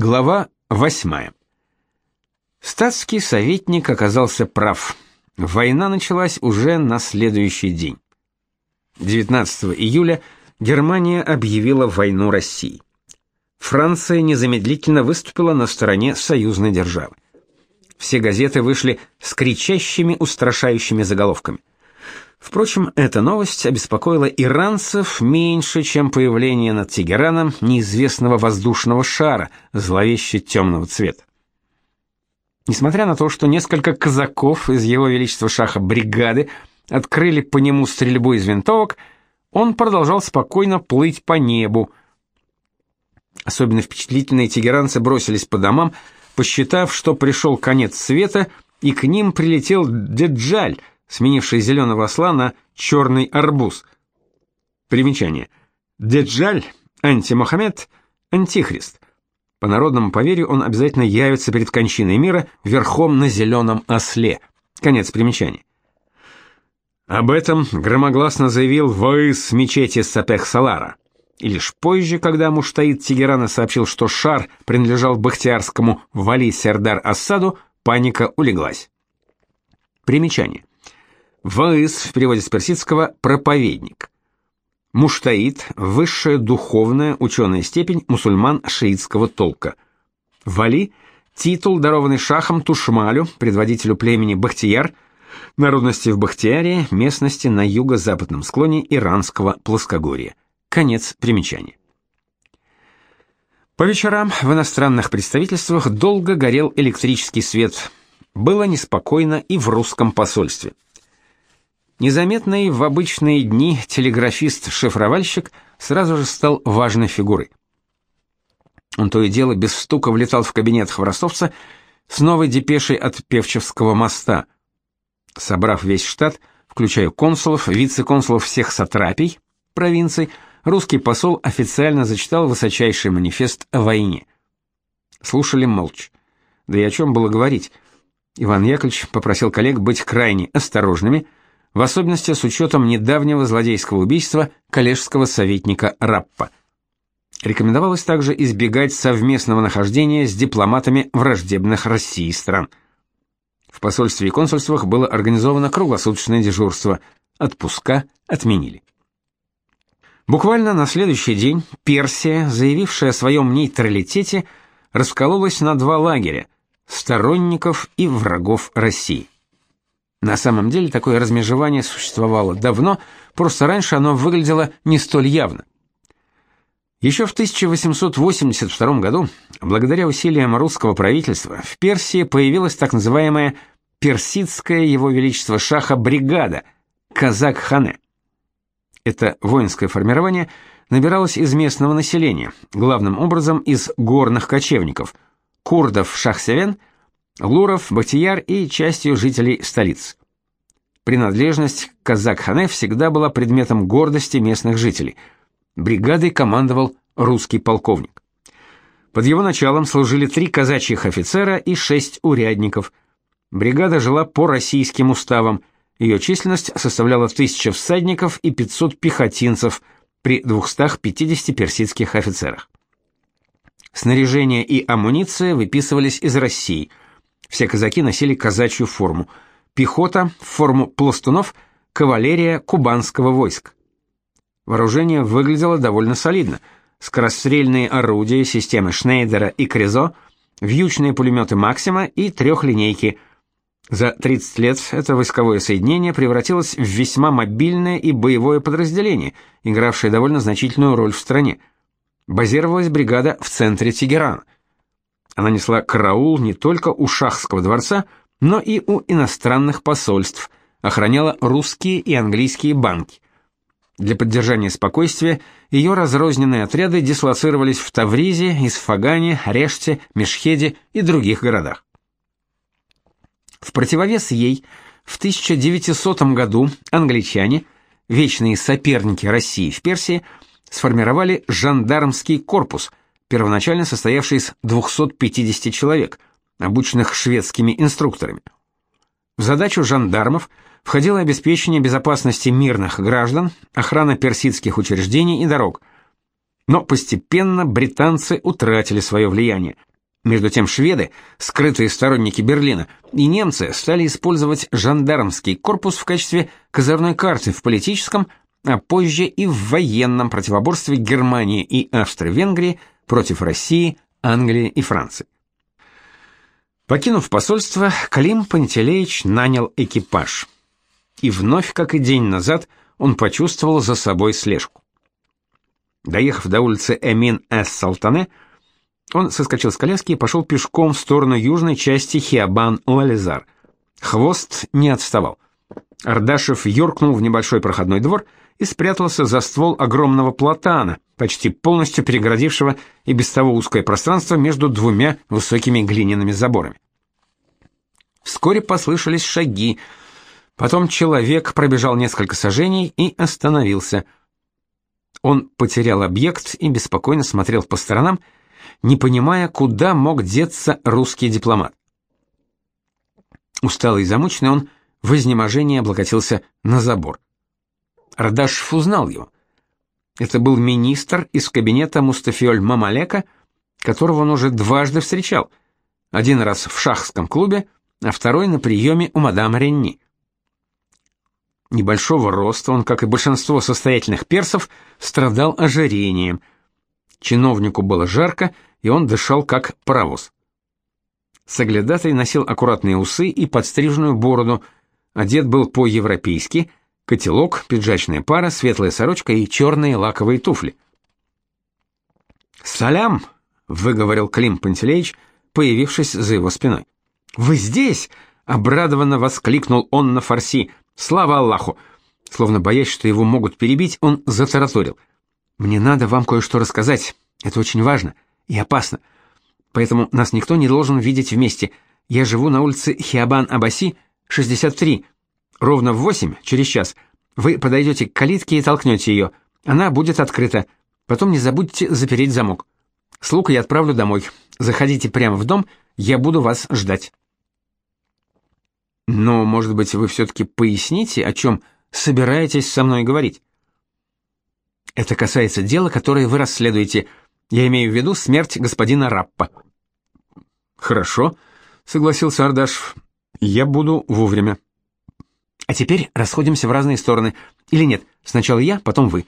Глава 8. Статский советник оказался прав. Война началась уже на следующий день. 19 июля Германия объявила войну России. Франция незамедлительно выступила на стороне союзной державы. Все газеты вышли с кричащими, устрашающими заголовками. Впрочем, эта новость обеспокоила иранцев меньше, чем появление над Тегераном неизвестного воздушного шара зловеще темного цвета. Несмотря на то, что несколько казаков из его величества шаха бригады открыли по нему стрельбу из винтовок, он продолжал спокойно плыть по небу. Особенно впечатлительные тегеранцы бросились по домам, посчитав, что пришел конец света, и к ним прилетел Деджаль — сменивший зеленого осла на черный арбуз. Примечание. Деджаль, антимухаммед, антихрист. По народному поверью он обязательно явится перед кончиной мира верхом на зеленом осле. Конец примечания. Об этом громогласно заявил воис мечети Сапех-Салара. И лишь позже, когда Муштаид Тегерана сообщил, что шар принадлежал бахтиярскому Вали Сердар Ассаду, паника улеглась. Примечание. Ваис в переводе с персидского проповедник. Муштаид высшая духовная ученая степень мусульман шиитского толка. Вали титул, дарованный шахом Тушмалю, предводителю племени Бахтияр, народности в Бахтиярии, местности на юго-западном склоне иранского плоскогорья. Конец примечания. По вечерам в иностранных представительствах долго горел электрический свет. Было неспокойно и в русском посольстве. Незаметный в обычные дни телеграфист-шифровальщик сразу же стал важной фигурой. Он то и дело без стука влетал в кабинет хворостовца с новой депешей от Певчевского моста. Собрав весь штат, включая консулов, вице-консулов всех сатрапий, провинций, русский посол официально зачитал высочайший манифест о войне. Слушали молча. Да и о чем было говорить? Иван Яковлевич попросил коллег быть крайне осторожными – в особенности с учетом недавнего злодейского убийства коллежского советника Раппа. Рекомендовалось также избегать совместного нахождения с дипломатами враждебных России стран. В посольстве и консульствах было организовано круглосуточное дежурство, отпуска отменили. Буквально на следующий день Персия, заявившая о своем нейтралитете, раскололась на два лагеря – сторонников и врагов России. На самом деле такое размежевание существовало давно, просто раньше оно выглядело не столь явно. Еще в 1882 году, благодаря усилиям русского правительства, в Персии появилась так называемая персидская его величество шаха бригада казак-хане. Это воинское формирование набиралось из местного населения, главным образом из горных кочевников, курдов Шахсевен – Луров, Бахтияр и частью жителей столиц. Принадлежность к казак-хане всегда была предметом гордости местных жителей. Бригадой командовал русский полковник. Под его началом служили три казачьих офицера и шесть урядников. Бригада жила по российским уставам. Ее численность составляла 1000 всадников и 500 пехотинцев при 250 персидских офицерах. Снаряжение и амуниция выписывались из России – все казаки носили казачью форму. Пехота форму пластунов, кавалерия кубанского войска. Вооружение выглядело довольно солидно. Скорострельные орудия системы Шнейдера и Кризо, вьючные пулеметы Максима и трехлинейки. За 30 лет это войсковое соединение превратилось в весьма мобильное и боевое подразделение, игравшее довольно значительную роль в стране. Базировалась бригада в центре Тегерана – она несла караул не только у шахского дворца, но и у иностранных посольств, охраняла русские и английские банки. Для поддержания спокойствия ее разрозненные отряды дислоцировались в Тавризе, Исфагане, Реште, Мешхеде и других городах. В противовес ей в 1900 году англичане, вечные соперники России в Персии, сформировали жандармский корпус, первоначально состоявший из 250 человек, обученных шведскими инструкторами. В задачу жандармов входило обеспечение безопасности мирных граждан, охрана персидских учреждений и дорог. Но постепенно британцы утратили свое влияние. Между тем шведы, скрытые сторонники Берлина, и немцы стали использовать жандармский корпус в качестве козырной карты в политическом, а позже и в военном противоборстве Германии и Австро-Венгрии против России, Англии и Франции. Покинув посольство, Клим Пантелеич нанял экипаж. И вновь, как и день назад, он почувствовал за собой слежку. Доехав до улицы Эмин-эс-Салтане, он соскочил с коляски и пошел пешком в сторону южной части Хиабан-Лализар. Хвост не отставал. Ардашев юркнул в небольшой проходной двор и спрятался за ствол огромного платана, почти полностью перегородившего и без того узкое пространство между двумя высокими глиняными заборами. Вскоре послышались шаги. Потом человек пробежал несколько сажений и остановился. Он потерял объект и беспокойно смотрел по сторонам, не понимая, куда мог деться русский дипломат. Усталый и замученный он в изнеможении облокотился на забор. Радашев узнал его. Это был министр из кабинета Мустафиоль Мамалека, которого он уже дважды встречал. Один раз в шахском клубе, а второй на приеме у мадам Ренни. Небольшого роста он, как и большинство состоятельных персов, страдал ожирением. Чиновнику было жарко, и он дышал как паровоз. Соглядатый носил аккуратные усы и подстриженную бороду, одет был по-европейски, котелок, пиджачная пара, светлая сорочка и черные лаковые туфли. «Салям!» — выговорил Клим Пантелеич, появившись за его спиной. «Вы здесь?» — обрадованно воскликнул он на фарси. «Слава Аллаху!» Словно боясь, что его могут перебить, он затараторил. «Мне надо вам кое-что рассказать. Это очень важно и опасно. Поэтому нас никто не должен видеть вместе. Я живу на улице Хиабан-Абаси, 63. Ровно в восемь, через час, вы подойдете к калитке и толкнете ее. Она будет открыта. Потом не забудьте запереть замок. Слуг я отправлю домой. Заходите прямо в дом, я буду вас ждать. Но, может быть, вы все-таки поясните, о чем собираетесь со мной говорить? Это касается дела, которое вы расследуете. Я имею в виду смерть господина Раппа. Хорошо, согласился Ардашев. Я буду вовремя. А теперь расходимся в разные стороны. Или нет, сначала я, потом вы.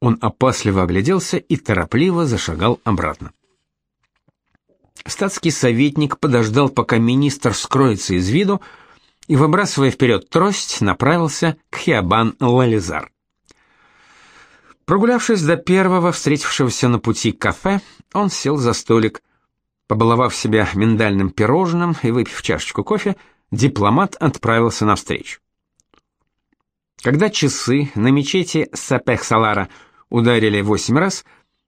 Он опасливо огляделся и торопливо зашагал обратно. Статский советник подождал, пока министр скроется из виду, и, выбрасывая вперед трость, направился к Хиабан-Лализар. Прогулявшись до первого встретившегося на пути кафе, он сел за столик. Побаловав себя миндальным пирожным и выпив чашечку кофе, дипломат отправился навстречу. Когда часы на мечети Сапех-Салара ударили восемь раз,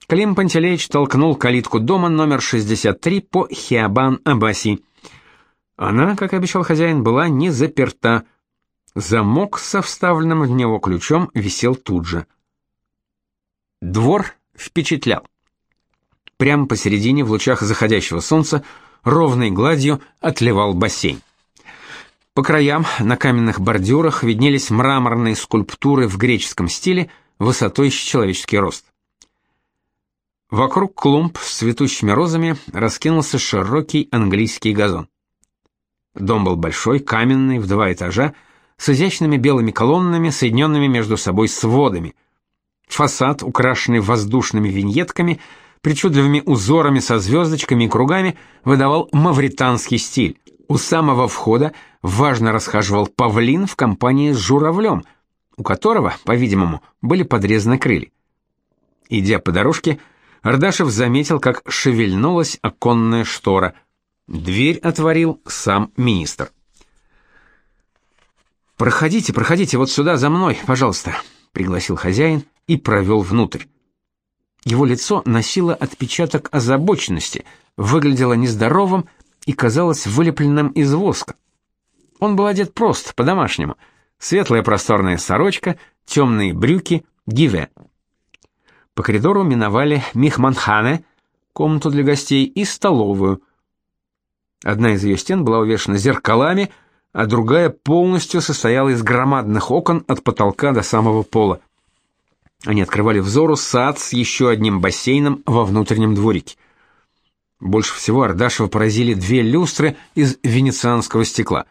Клим Пантелеич толкнул калитку дома номер 63 по Хиабан-Абаси. Она, как обещал хозяин, была не заперта. Замок со вставленным в него ключом висел тут же. Двор впечатлял. Прямо посередине, в лучах заходящего солнца, ровной гладью отливал бассейн. По краям на каменных бордюрах виднелись мраморные скульптуры в греческом стиле высотой с человеческий рост. Вокруг клумб с цветущими розами раскинулся широкий английский газон. Дом был большой, каменный, в два этажа, с изящными белыми колоннами, соединенными между собой сводами. Фасад, украшенный воздушными виньетками, причудливыми узорами со звездочками и кругами, выдавал мавританский стиль. У самого входа важно расхаживал павлин в компании с журавлем, у которого, по-видимому, были подрезаны крылья. Идя по дорожке, Ардашев заметил, как шевельнулась оконная штора. Дверь отворил сам министр. «Проходите, проходите вот сюда за мной, пожалуйста», — пригласил хозяин и провел внутрь. Его лицо носило отпечаток озабоченности, выглядело нездоровым и казалось вылепленным из воска. Он был одет просто, по-домашнему. Светлая просторная сорочка, темные брюки, гиве. По коридору миновали Михманхане, комнату для гостей, и столовую. Одна из ее стен была увешана зеркалами, а другая полностью состояла из громадных окон от потолка до самого пола. Они открывали взору сад с еще одним бассейном во внутреннем дворике. Больше всего Ардашева поразили две люстры из венецианского стекла.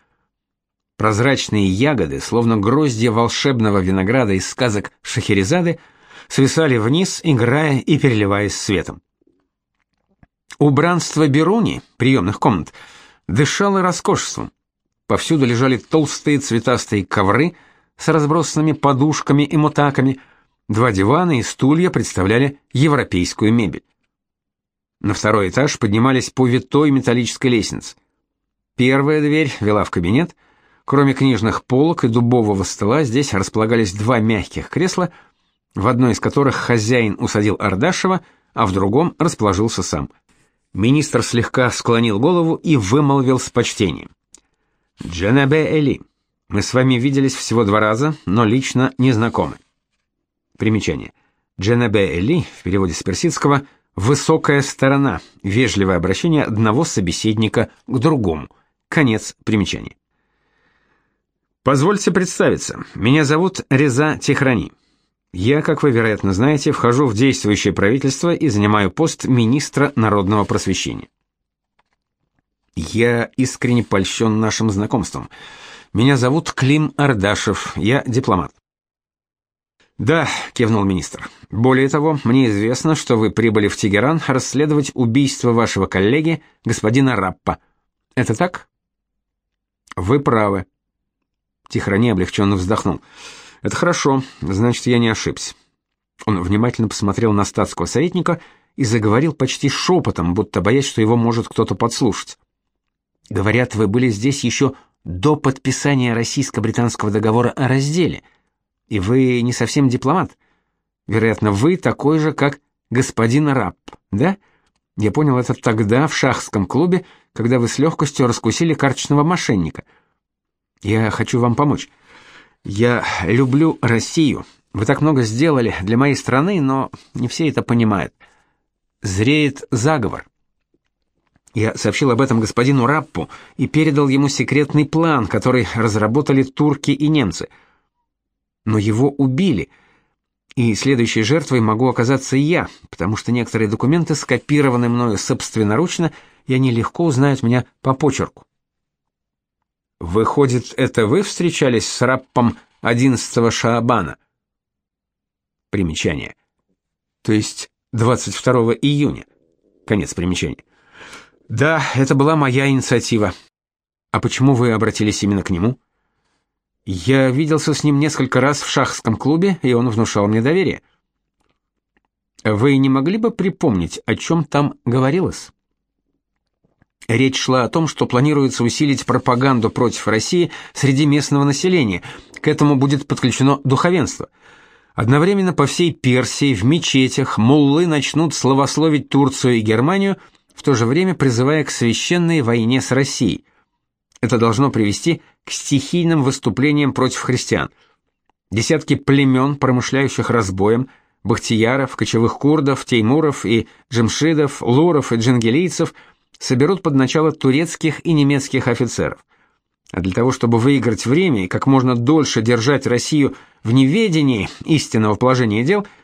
Прозрачные ягоды, словно гроздья волшебного винограда из сказок Шахерезады, свисали вниз, играя и переливаясь светом. Убранство Беруни, приемных комнат, дышало роскошеством. Повсюду лежали толстые цветастые ковры с разбросанными подушками и мутаками. Два дивана и стулья представляли европейскую мебель. На второй этаж поднимались по витой металлической лестнице. Первая дверь вела в кабинет. Кроме книжных полок и дубового стола, здесь располагались два мягких кресла, в одно из которых хозяин усадил Ардашева, а в другом расположился сам. Министр слегка склонил голову и вымолвил с почтением. Джанабе Эли, мы с вами виделись всего два раза, но лично не знакомы. Примечание. Джанабе Эли в переводе с персидского высокая сторона, вежливое обращение одного собеседника к другому. Конец примечания. Позвольте представиться. Меня зовут Реза Техрани. Я, как вы, вероятно, знаете, вхожу в действующее правительство и занимаю пост министра народного просвещения. Я искренне польщен нашим знакомством. Меня зовут Клим Ардашев, я дипломат. Да, кивнул министр. Более того, мне известно, что вы прибыли в Тегеран расследовать убийство вашего коллеги, господина Раппа. Это так? Вы правы. Тихони облегченно вздохнул. Это хорошо, значит, я не ошибся. Он внимательно посмотрел на статского советника и заговорил почти шепотом, будто боясь, что его может кто-то подслушать. Говорят, вы были здесь еще до подписания российско-британского договора о разделе. И вы не совсем дипломат. Вероятно, вы такой же, как господин Раб, да? Я понял это тогда в шахском клубе, когда вы с легкостью раскусили карточного мошенника. Я хочу вам помочь. Я люблю Россию. Вы так много сделали для моей страны, но не все это понимают. Зреет заговор. Я сообщил об этом господину Раппу и передал ему секретный план, который разработали турки и немцы. Но его убили, и следующей жертвой могу оказаться я, потому что некоторые документы скопированы мною собственноручно, и они легко узнают меня по почерку. Выходит, это вы встречались с Раппом 11 Шаабана? Примечание. То есть 22 июня. Конец примечания. Да, это была моя инициатива. А почему вы обратились именно к нему? Я виделся с ним несколько раз в шахском клубе, и он внушал мне доверие. Вы не могли бы припомнить, о чем там говорилось? Речь шла о том, что планируется усилить пропаганду против России среди местного населения. К этому будет подключено духовенство. Одновременно по всей Персии в мечетях муллы начнут славословить Турцию и Германию – в то же время призывая к священной войне с Россией. Это должно привести к стихийным выступлениям против христиан. Десятки племен, промышляющих разбоем, бахтияров, кочевых курдов, теймуров и джемшидов, луров и джангелийцев соберут под начало турецких и немецких офицеров. А для того, чтобы выиграть время и как можно дольше держать Россию в неведении истинного положения дел –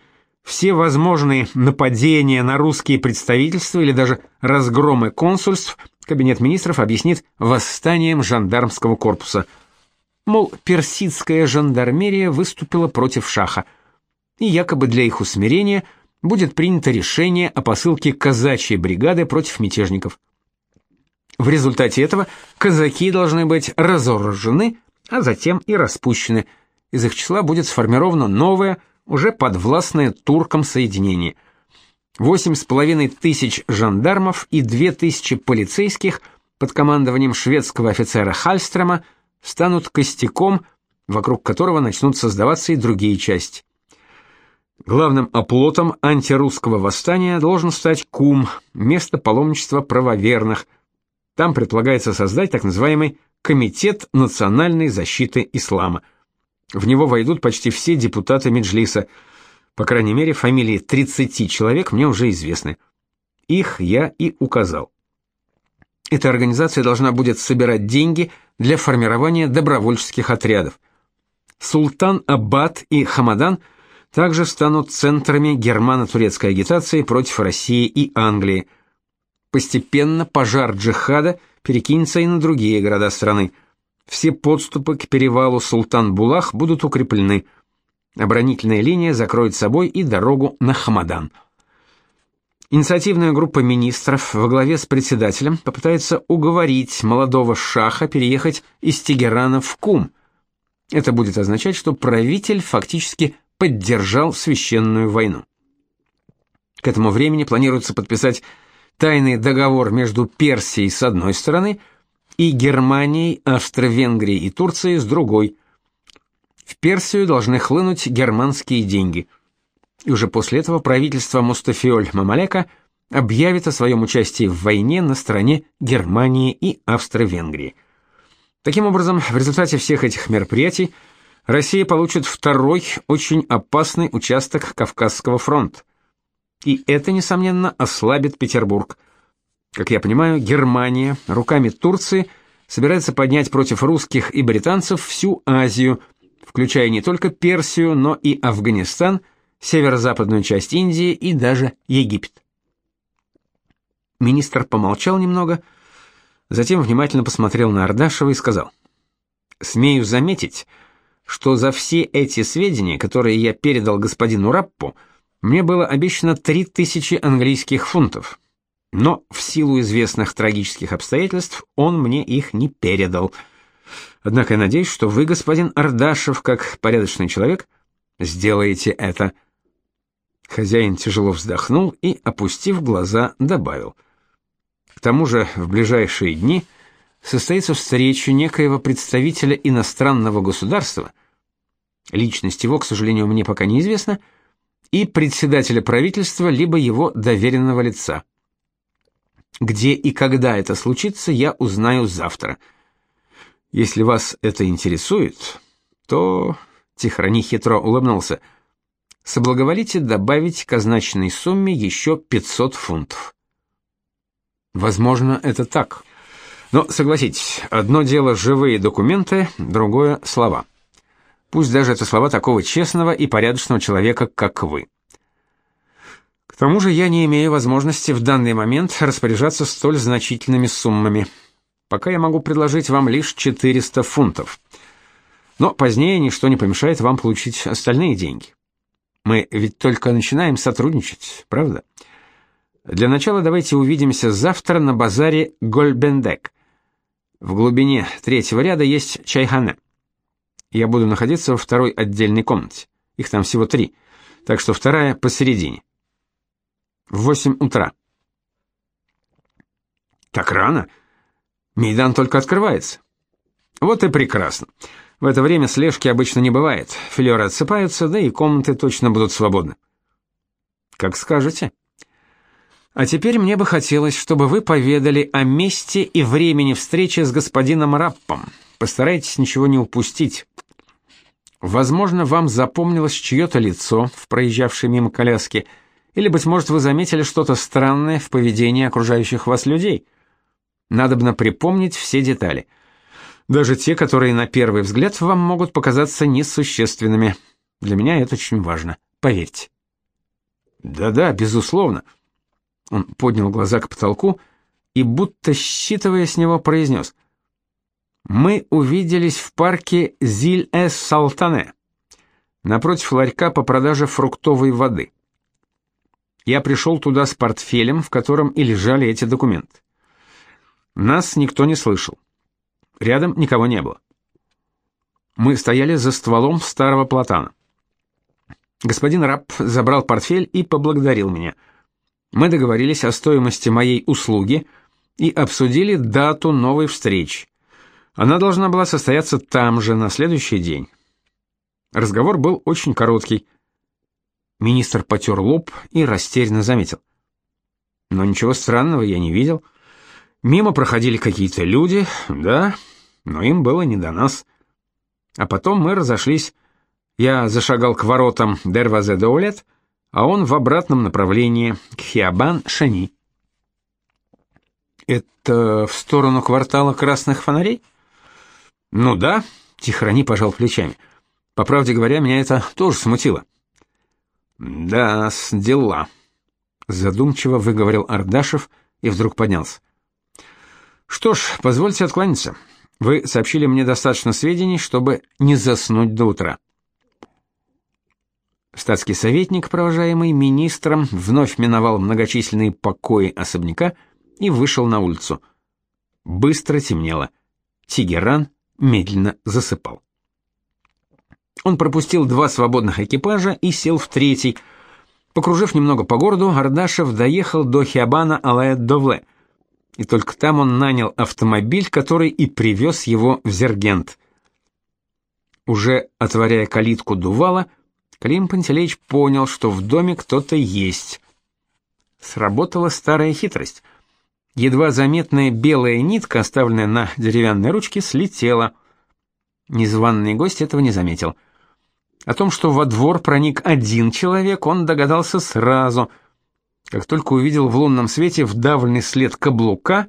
все возможные нападения на русские представительства или даже разгромы консульств кабинет министров объяснит восстанием жандармского корпуса. Мол, персидская жандармерия выступила против шаха, и якобы для их усмирения будет принято решение о посылке казачьей бригады против мятежников. В результате этого казаки должны быть разоружены, а затем и распущены. Из их числа будет сформировано новое уже подвластное туркам соединение. Восемь с половиной тысяч жандармов и две тысячи полицейских под командованием шведского офицера Хальстрема станут костяком, вокруг которого начнут создаваться и другие части. Главным оплотом антирусского восстания должен стать Кум, место паломничества правоверных. Там предполагается создать так называемый Комитет национальной защиты ислама – в него войдут почти все депутаты Меджлиса. По крайней мере, фамилии 30 человек мне уже известны. Их я и указал. Эта организация должна будет собирать деньги для формирования добровольческих отрядов. Султан Аббат и Хамадан также станут центрами германо-турецкой агитации против России и Англии. Постепенно пожар джихада перекинется и на другие города страны. Все подступы к перевалу Султан-Булах будут укреплены. Оборонительная линия закроет собой и дорогу на Хамадан. Инициативная группа министров во главе с председателем попытается уговорить молодого шаха переехать из Тегерана в Кум. Это будет означать, что правитель фактически поддержал священную войну. К этому времени планируется подписать тайный договор между Персией с одной стороны и Германией, Австро-Венгрией и Турцией с другой. В Персию должны хлынуть германские деньги. И уже после этого правительство Мустафиоль Мамалека объявит о своем участии в войне на стороне Германии и Австро-Венгрии. Таким образом, в результате всех этих мероприятий Россия получит второй очень опасный участок Кавказского фронта. И это несомненно ослабит Петербург. Как я понимаю, Германия руками Турции собирается поднять против русских и британцев всю Азию, включая не только Персию, но и Афганистан, северо-западную часть Индии и даже Египет. Министр помолчал немного, затем внимательно посмотрел на Ардашева и сказал: "Смею заметить, что за все эти сведения, которые я передал господину Раппу, мне было обещано 3000 английских фунтов. Но в силу известных трагических обстоятельств он мне их не передал. Однако я надеюсь, что вы, господин Ардашев, как порядочный человек, сделаете это. Хозяин тяжело вздохнул и, опустив глаза, добавил: К тому же, в ближайшие дни состоится встреча некоего представителя иностранного государства. Личность его, к сожалению, мне пока неизвестна и председателя правительства либо его доверенного лица. Где и когда это случится, я узнаю завтра. Если вас это интересует, то Тихони хитро улыбнулся. Соблаговолите добавить к означенной сумме еще 500 фунтов. Возможно, это так. Но согласитесь, одно дело живые документы, другое слова. Пусть даже это слова такого честного и порядочного человека, как вы. К тому же я не имею возможности в данный момент распоряжаться столь значительными суммами. Пока я могу предложить вам лишь 400 фунтов. Но позднее ничто не помешает вам получить остальные деньги. Мы ведь только начинаем сотрудничать, правда? Для начала давайте увидимся завтра на базаре Гольбендек. В глубине третьего ряда есть чайхана. Я буду находиться во второй отдельной комнате. Их там всего три, так что вторая посередине. В восемь утра. Так рано? Мейдан только открывается. Вот и прекрасно. В это время слежки обычно не бывает. Филеры отсыпаются, да и комнаты точно будут свободны. Как скажете. А теперь мне бы хотелось, чтобы вы поведали о месте и времени встречи с господином Раппом. Постарайтесь ничего не упустить. Возможно, вам запомнилось чье-то лицо в проезжавшей мимо коляске, или, быть может, вы заметили что-то странное в поведении окружающих вас людей. Надобно припомнить все детали. Даже те, которые на первый взгляд вам могут показаться несущественными. Для меня это очень важно, поверьте. Да-да, безусловно. Он поднял глаза к потолку и, будто считывая с него, произнес — мы увиделись в парке Зиль-эс-Салтане, напротив ларька по продаже фруктовой воды. Я пришел туда с портфелем, в котором и лежали эти документы. Нас никто не слышал. Рядом никого не было. Мы стояли за стволом старого платана. Господин Раб забрал портфель и поблагодарил меня. Мы договорились о стоимости моей услуги и обсудили дату новой встречи. Она должна была состояться там же, на следующий день. Разговор был очень короткий. Министр потер лоб и растерянно заметил. Но ничего странного я не видел. Мимо проходили какие-то люди, да, но им было не до нас. А потом мы разошлись. Я зашагал к воротам Дервазе-Даулет, а он в обратном направлении, к Хиабан-Шани. «Это в сторону квартала красных фонарей?» Ну да, Тихони пожал плечами. По правде говоря, меня это тоже смутило. Да, с дела, задумчиво выговорил Ардашев и вдруг поднялся. Что ж, позвольте откланяться. Вы сообщили мне достаточно сведений, чтобы не заснуть до утра. Статский советник, провожаемый министром, вновь миновал многочисленные покои особняка и вышел на улицу. Быстро темнело. Тегеран медленно засыпал. Он пропустил два свободных экипажа и сел в третий. Покружив немного по городу, Ардашев доехал до Хиабана Алаэд-Довле. И только там он нанял автомобиль, который и привез его в Зергент. Уже отворяя калитку дувала, Клим Пантелеич понял, что в доме кто-то есть. Сработала старая хитрость. Едва заметная белая нитка, оставленная на деревянной ручке, слетела. Незваный гость этого не заметил. О том, что во двор проник один человек, он догадался сразу. Как только увидел в лунном свете вдавленный след каблука,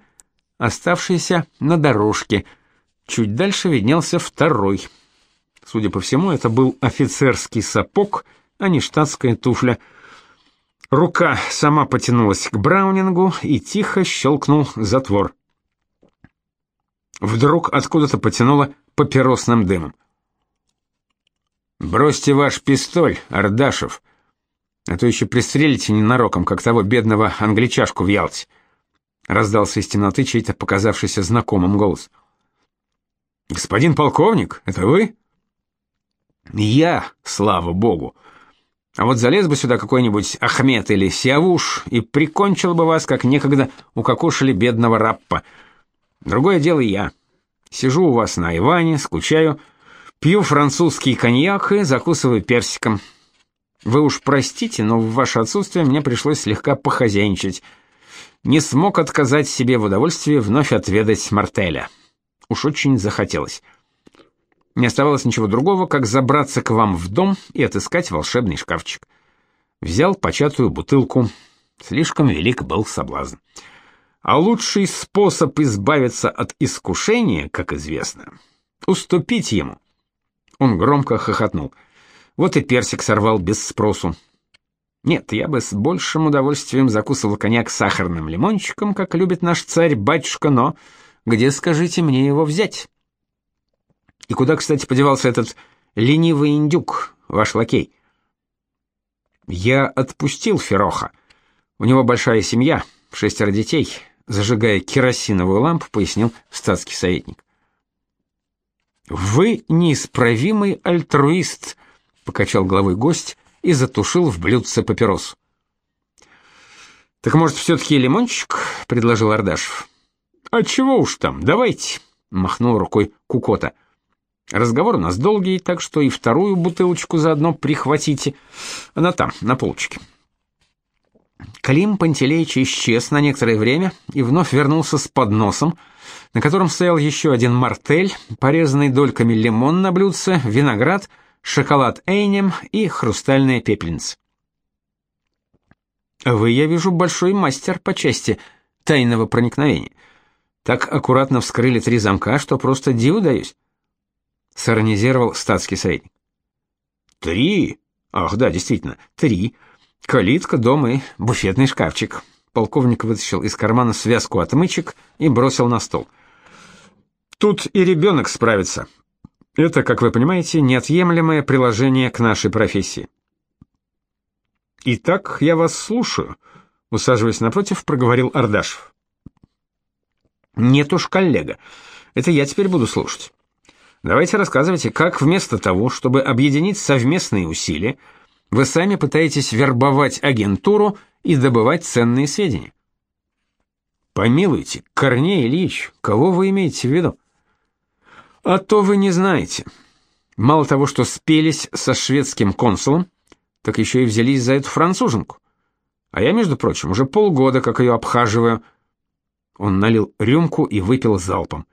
оставшийся на дорожке. Чуть дальше виднелся второй. Судя по всему, это был офицерский сапог, а не штатская туфля. Рука сама потянулась к Браунингу и тихо щелкнул затвор. Вдруг откуда-то потянуло папиросным дымом. «Бросьте ваш пистоль, Ардашев, а то еще пристрелите ненароком, как того бедного англичашку в Ялте», раздался из темноты чей-то показавшийся знакомым голос. «Господин полковник, это вы?» Я, слава богу. А вот залез бы сюда какой-нибудь Ахмед или Сиавуш и прикончил бы вас, как некогда укокошили бедного раппа. Другое дело я. Сижу у вас на Иване, скучаю, пью французский коньяк и закусываю персиком. Вы уж простите, но в ваше отсутствие мне пришлось слегка похозяйничать. Не смог отказать себе в удовольствии вновь отведать мартеля. Уж очень захотелось. Не оставалось ничего другого, как забраться к вам в дом и отыскать волшебный шкафчик. Взял початую бутылку. Слишком велик был соблазн. А лучший способ избавиться от искушения, как известно, уступить ему. Он громко хохотнул. Вот и персик сорвал без спросу. Нет, я бы с большим удовольствием закусывал коньяк сахарным лимончиком, как любит наш царь-батюшка, но где, скажите мне, его взять? И куда, кстати, подевался этот ленивый индюк, ваш лакей? Я отпустил Фероха. У него большая семья, шестеро детей, зажигая керосиновую лампу, пояснил статский советник. Вы неисправимый альтруист, покачал головой гость и затушил в блюдце папиросу. Так может, все таки лимончик, предложил Ардашев. А чего уж там, давайте, махнул рукой Кукота. Разговор у нас долгий, так что и вторую бутылочку заодно прихватите. Она там, на полочке. Клим Пантелеич исчез на некоторое время и вновь вернулся с подносом, на котором стоял еще один мартель, порезанный дольками лимон на блюдце, виноград, шоколад Эйнем и хрустальная пепельница. Вы, я вижу, большой мастер по части тайного проникновения. Так аккуратно вскрыли три замка, что просто диву даюсь сиронизировал статский советник. Три? Ах, да, действительно, три. Калитка, дом и буфетный шкафчик. Полковник вытащил из кармана связку отмычек и бросил на стол. Тут и ребенок справится. Это, как вы понимаете, неотъемлемое приложение к нашей профессии. Итак, я вас слушаю, усаживаясь напротив, проговорил Ардашев. Нет уж, коллега. Это я теперь буду слушать. Давайте рассказывайте, как вместо того, чтобы объединить совместные усилия, вы сами пытаетесь вербовать агентуру и добывать ценные сведения. Помилуйте, Корней Ильич, кого вы имеете в виду? А то вы не знаете. Мало того, что спелись со шведским консулом, так еще и взялись за эту француженку. А я, между прочим, уже полгода как ее обхаживаю. Он налил рюмку и выпил залпом.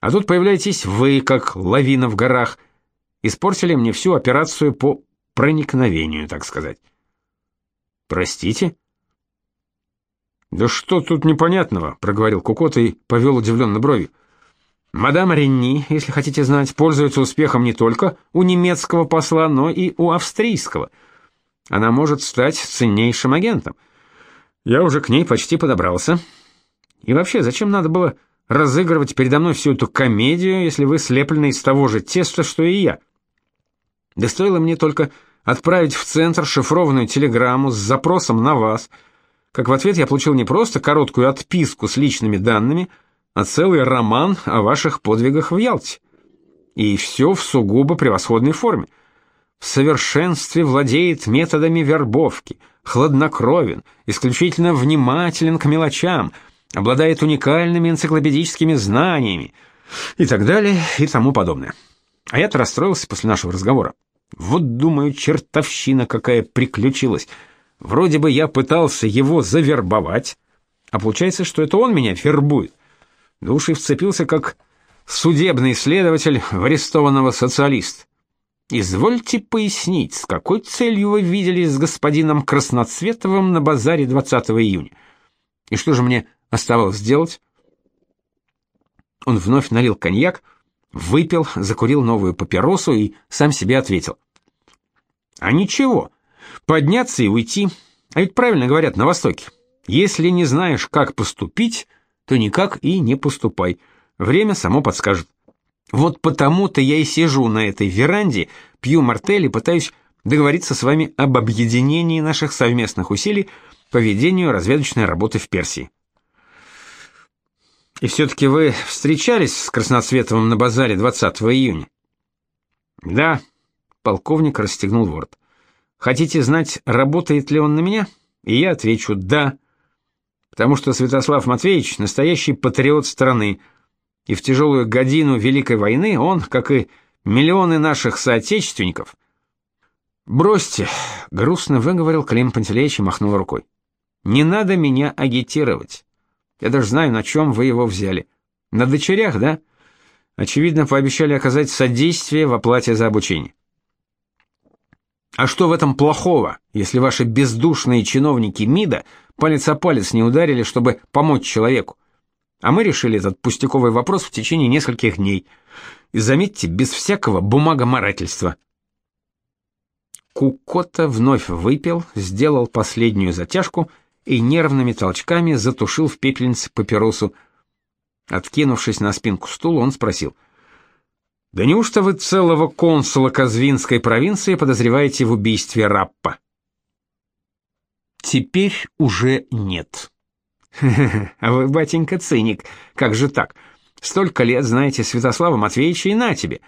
А тут появляетесь вы, как лавина в горах. Испортили мне всю операцию по проникновению, так сказать. Простите? Да что тут непонятного, проговорил Кукот и повел удивленно брови. Мадам Ренни, если хотите знать, пользуется успехом не только у немецкого посла, но и у австрийского. Она может стать ценнейшим агентом. Я уже к ней почти подобрался. И вообще, зачем надо было разыгрывать передо мной всю эту комедию, если вы слеплены из того же теста, что и я? Да стоило мне только отправить в центр шифрованную телеграмму с запросом на вас, как в ответ я получил не просто короткую отписку с личными данными, а целый роман о ваших подвигах в Ялте. И все в сугубо превосходной форме. В совершенстве владеет методами вербовки, хладнокровен, исключительно внимателен к мелочам, обладает уникальными энциклопедическими знаниями и так далее и тому подобное. А я-то расстроился после нашего разговора. Вот, думаю, чертовщина какая приключилась. Вроде бы я пытался его завербовать, а получается, что это он меня вербует. Да уж и вцепился как судебный следователь в арестованного социалиста. Извольте пояснить, с какой целью вы виделись с господином Красноцветовым на базаре 20 июня? И что же мне оставалось сделать? Он вновь налил коньяк, выпил, закурил новую папиросу и сам себе ответил. А ничего, подняться и уйти. А ведь правильно говорят на Востоке. Если не знаешь, как поступить, то никак и не поступай. Время само подскажет. Вот потому-то я и сижу на этой веранде, пью мартель пытаюсь договориться с вами об объединении наших совместных усилий по ведению разведочной работы в Персии. И все-таки вы встречались с Красноцветовым на базаре 20 июня? Да, полковник расстегнул ворот. Хотите знать, работает ли он на меня? И я отвечу «да», потому что Святослав Матвеевич настоящий патриот страны, и в тяжелую годину Великой войны он, как и миллионы наших соотечественников... «Бросьте», — грустно выговорил Клим Пантелеич и махнул рукой. «Не надо меня агитировать. Я даже знаю, на чем вы его взяли. На дочерях, да? Очевидно, пообещали оказать содействие в оплате за обучение. А что в этом плохого, если ваши бездушные чиновники МИДа палец о палец не ударили, чтобы помочь человеку? А мы решили этот пустяковый вопрос в течение нескольких дней. И заметьте, без всякого бумагоморательства. Кукота вновь выпил, сделал последнюю затяжку и нервными толчками затушил в пепельнице папиросу. Откинувшись на спинку стула, он спросил: "Да неужто вы целого консула Казвинской провинции подозреваете в убийстве Раппа?" "Теперь уже нет." А вы, батенька, циник. Как же так? Столько лет знаете Святослава Матвеевича и на тебе.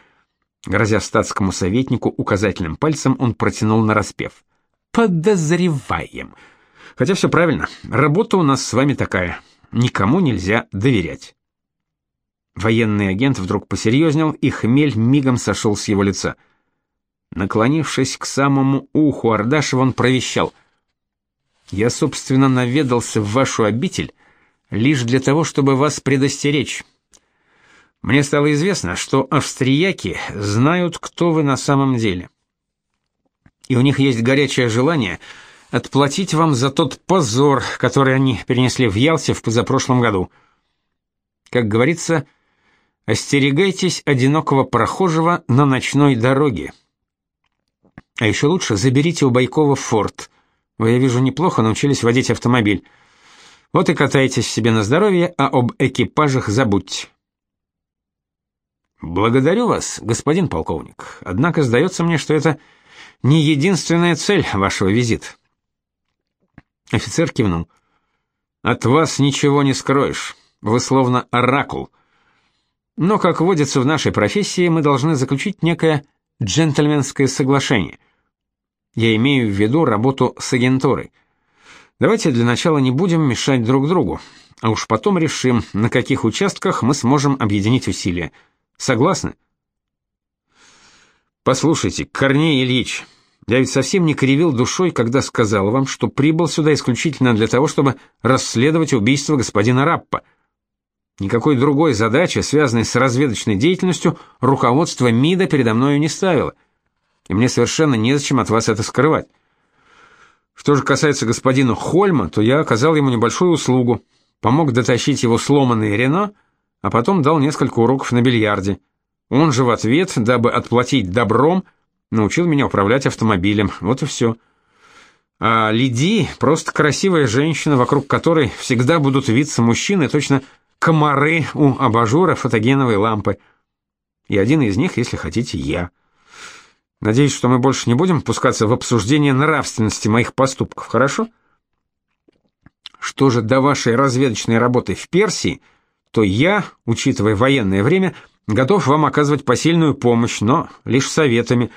Грозя статскому советнику указательным пальцем, он протянул на распев. Подозреваем. Хотя все правильно. Работа у нас с вами такая. Никому нельзя доверять. Военный агент вдруг посерьезнел, и хмель мигом сошел с его лица. Наклонившись к самому уху Ардашева, он провещал: "Я, собственно, наведался в вашу обитель лишь для того, чтобы вас предостеречь. Мне стало известно, что австрияки знают, кто вы на самом деле. И у них есть горячее желание отплатить вам за тот позор, который они перенесли в Ялте в позапрошлом году. Как говорится, остерегайтесь одинокого прохожего на ночной дороге. А еще лучше заберите у Байкова форт. Вы, я вижу, неплохо научились водить автомобиль. Вот и катайтесь себе на здоровье, а об экипажах забудьте. Благодарю вас, господин полковник. Однако сдается мне, что это не единственная цель вашего визита. Офицер кивнул. От вас ничего не скроешь. Вы словно оракул. Но, как водится в нашей профессии, мы должны заключить некое джентльменское соглашение. Я имею в виду работу с агентурой. Давайте для начала не будем мешать друг другу, а уж потом решим, на каких участках мы сможем объединить усилия. Согласны? Послушайте, Корней Ильич, я ведь совсем не кривил душой, когда сказал вам, что прибыл сюда исключительно для того, чтобы расследовать убийство господина Раппа. Никакой другой задачи, связанной с разведочной деятельностью, руководство МИДа передо мною не ставило. И мне совершенно незачем от вас это скрывать. Что же касается господина Хольма, то я оказал ему небольшую услугу. Помог дотащить его сломанный Рено, а потом дал несколько уроков на бильярде. Он же в ответ, дабы отплатить добром, научил меня управлять автомобилем. Вот и все. А Лиди просто красивая женщина, вокруг которой всегда будут виться мужчины, точно комары у абажура фотогеновой лампы. И один из них, если хотите, я. Надеюсь, что мы больше не будем пускаться в обсуждение нравственности моих поступков, хорошо? Что же до вашей разведочной работы в Персии, то я, учитывая военное время, готов вам оказывать посильную помощь, но лишь советами.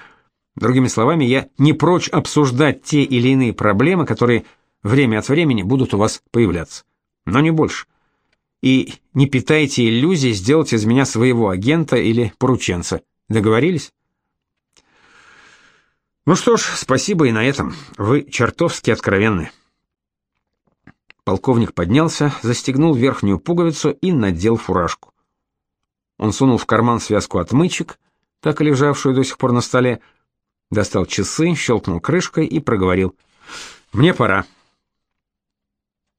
Другими словами, я не прочь обсуждать те или иные проблемы, которые время от времени будут у вас появляться. Но не больше и не питайте иллюзий сделать из меня своего агента или порученца. Договорились? Ну что ж, спасибо и на этом. Вы чертовски откровенны. Полковник поднялся, застегнул верхнюю пуговицу и надел фуражку. Он сунул в карман связку отмычек, так и лежавшую до сих пор на столе, достал часы, щелкнул крышкой и проговорил: "Мне пора".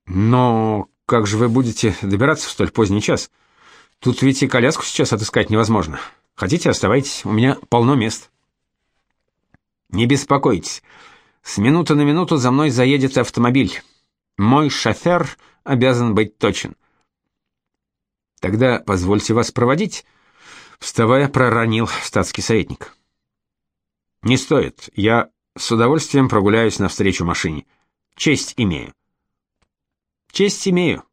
Но как же вы будете добираться в столь поздний час? Тут ведь и коляску сейчас отыскать невозможно. Хотите, оставайтесь, у меня полно мест. Не беспокойтесь. С минуты на минуту за мной заедет автомобиль. Мой шофер обязан быть точен. Тогда позвольте вас проводить, вставая, проронил статский советник. Не стоит. Я с удовольствием прогуляюсь навстречу машине. Честь имею. Честь имею.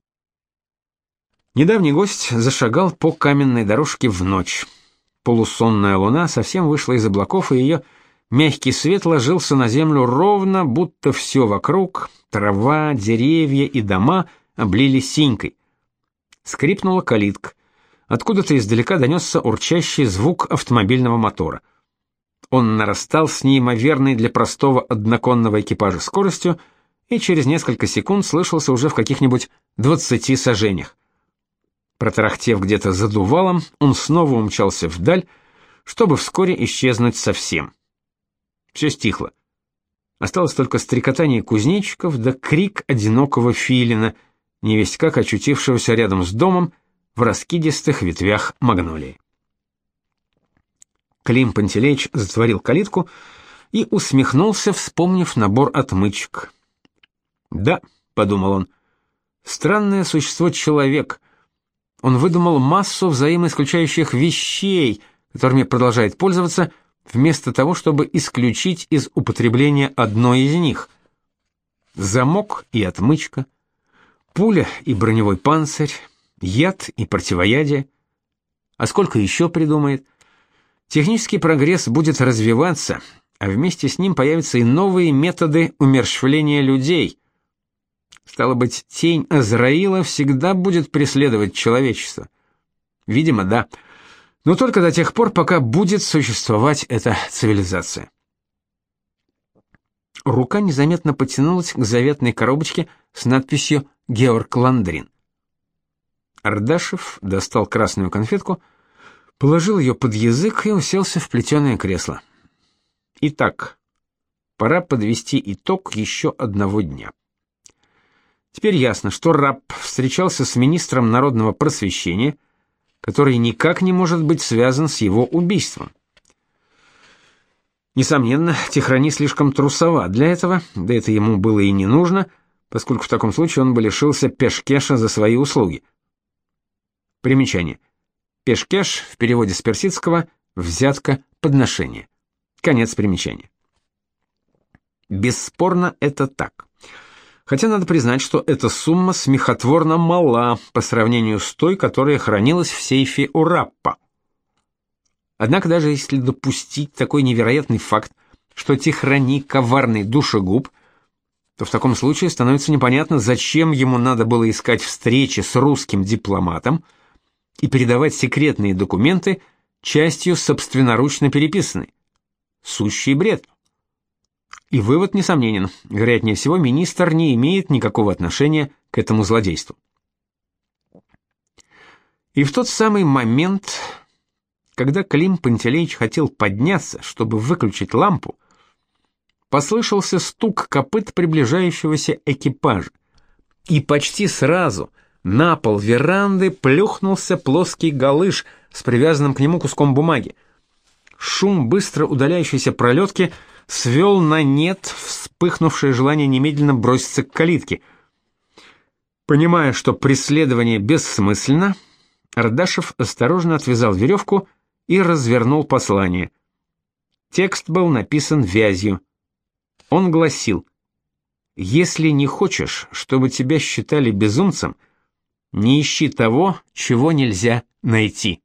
Недавний гость зашагал по каменной дорожке в ночь. Полусонная луна совсем вышла из облаков, и ее мягкий свет ложился на землю ровно, будто все вокруг, трава, деревья и дома облили синькой. Скрипнула калитка. Откуда-то издалека донесся урчащий звук автомобильного мотора. Он нарастал с неимоверной для простого одноконного экипажа скоростью, и через несколько секунд слышался уже в каких-нибудь двадцати сажениях. Протарахтев где-то за дувалом, он снова умчался вдаль, чтобы вскоре исчезнуть совсем. Все стихло. Осталось только стрекотание кузнечиков да крик одинокого филина, невесть как очутившегося рядом с домом в раскидистых ветвях магнолии. Клим Пантелеич затворил калитку и усмехнулся, вспомнив набор отмычек. Да, подумал он. Странное существо человек. Он выдумал массу взаимоисключающих вещей, которыми продолжает пользоваться, вместо того, чтобы исключить из употребления одной из них. Замок и отмычка, пуля и броневой панцирь, яд и противоядие. А сколько еще придумает? Технический прогресс будет развиваться, а вместе с ним появятся и новые методы умерщвления людей. Стало быть, тень Азраила всегда будет преследовать человечество. Видимо, да. Но только до тех пор, пока будет существовать эта цивилизация. Рука незаметно потянулась к заветной коробочке с надписью Георг Ландрин. Ардашев достал красную конфетку, положил ее под язык и уселся в плетеное кресло. Итак, пора подвести итог еще одного дня. Теперь ясно, что раб встречался с министром народного просвещения, который никак не может быть связан с его убийством. Несомненно, Тихрани слишком трусова для этого, да это ему было и не нужно, поскольку в таком случае он бы лишился пешкеша за свои услуги. Примечание. Пешкеш в переводе с персидского взятка, подношение. Конец примечания. Бесспорно это так. Хотя надо признать, что эта сумма смехотворно мала по сравнению с той, которая хранилась в сейфе у Раппа. Однако даже если допустить такой невероятный факт, что Тихрани коварный душегуб, то в таком случае становится непонятно, зачем ему надо было искать встречи с русским дипломатом и передавать секретные документы частью собственноручно переписанной. Сущий бред. И вывод несомненен. Вероятнее всего, министр не имеет никакого отношения к этому злодейству. И в тот самый момент, когда Клим Пантелеич хотел подняться, чтобы выключить лампу, послышался стук копыт приближающегося экипажа. И почти сразу на пол веранды плюхнулся плоский галыш с привязанным к нему куском бумаги. Шум быстро удаляющейся пролетки свел на нет вспыхнувшее желание немедленно броситься к калитке. Понимая, что преследование бессмысленно, Ардашев осторожно отвязал веревку и развернул послание. Текст был написан вязью. Он гласил: Если не хочешь, чтобы тебя считали безумцем, не ищи того, чего нельзя найти.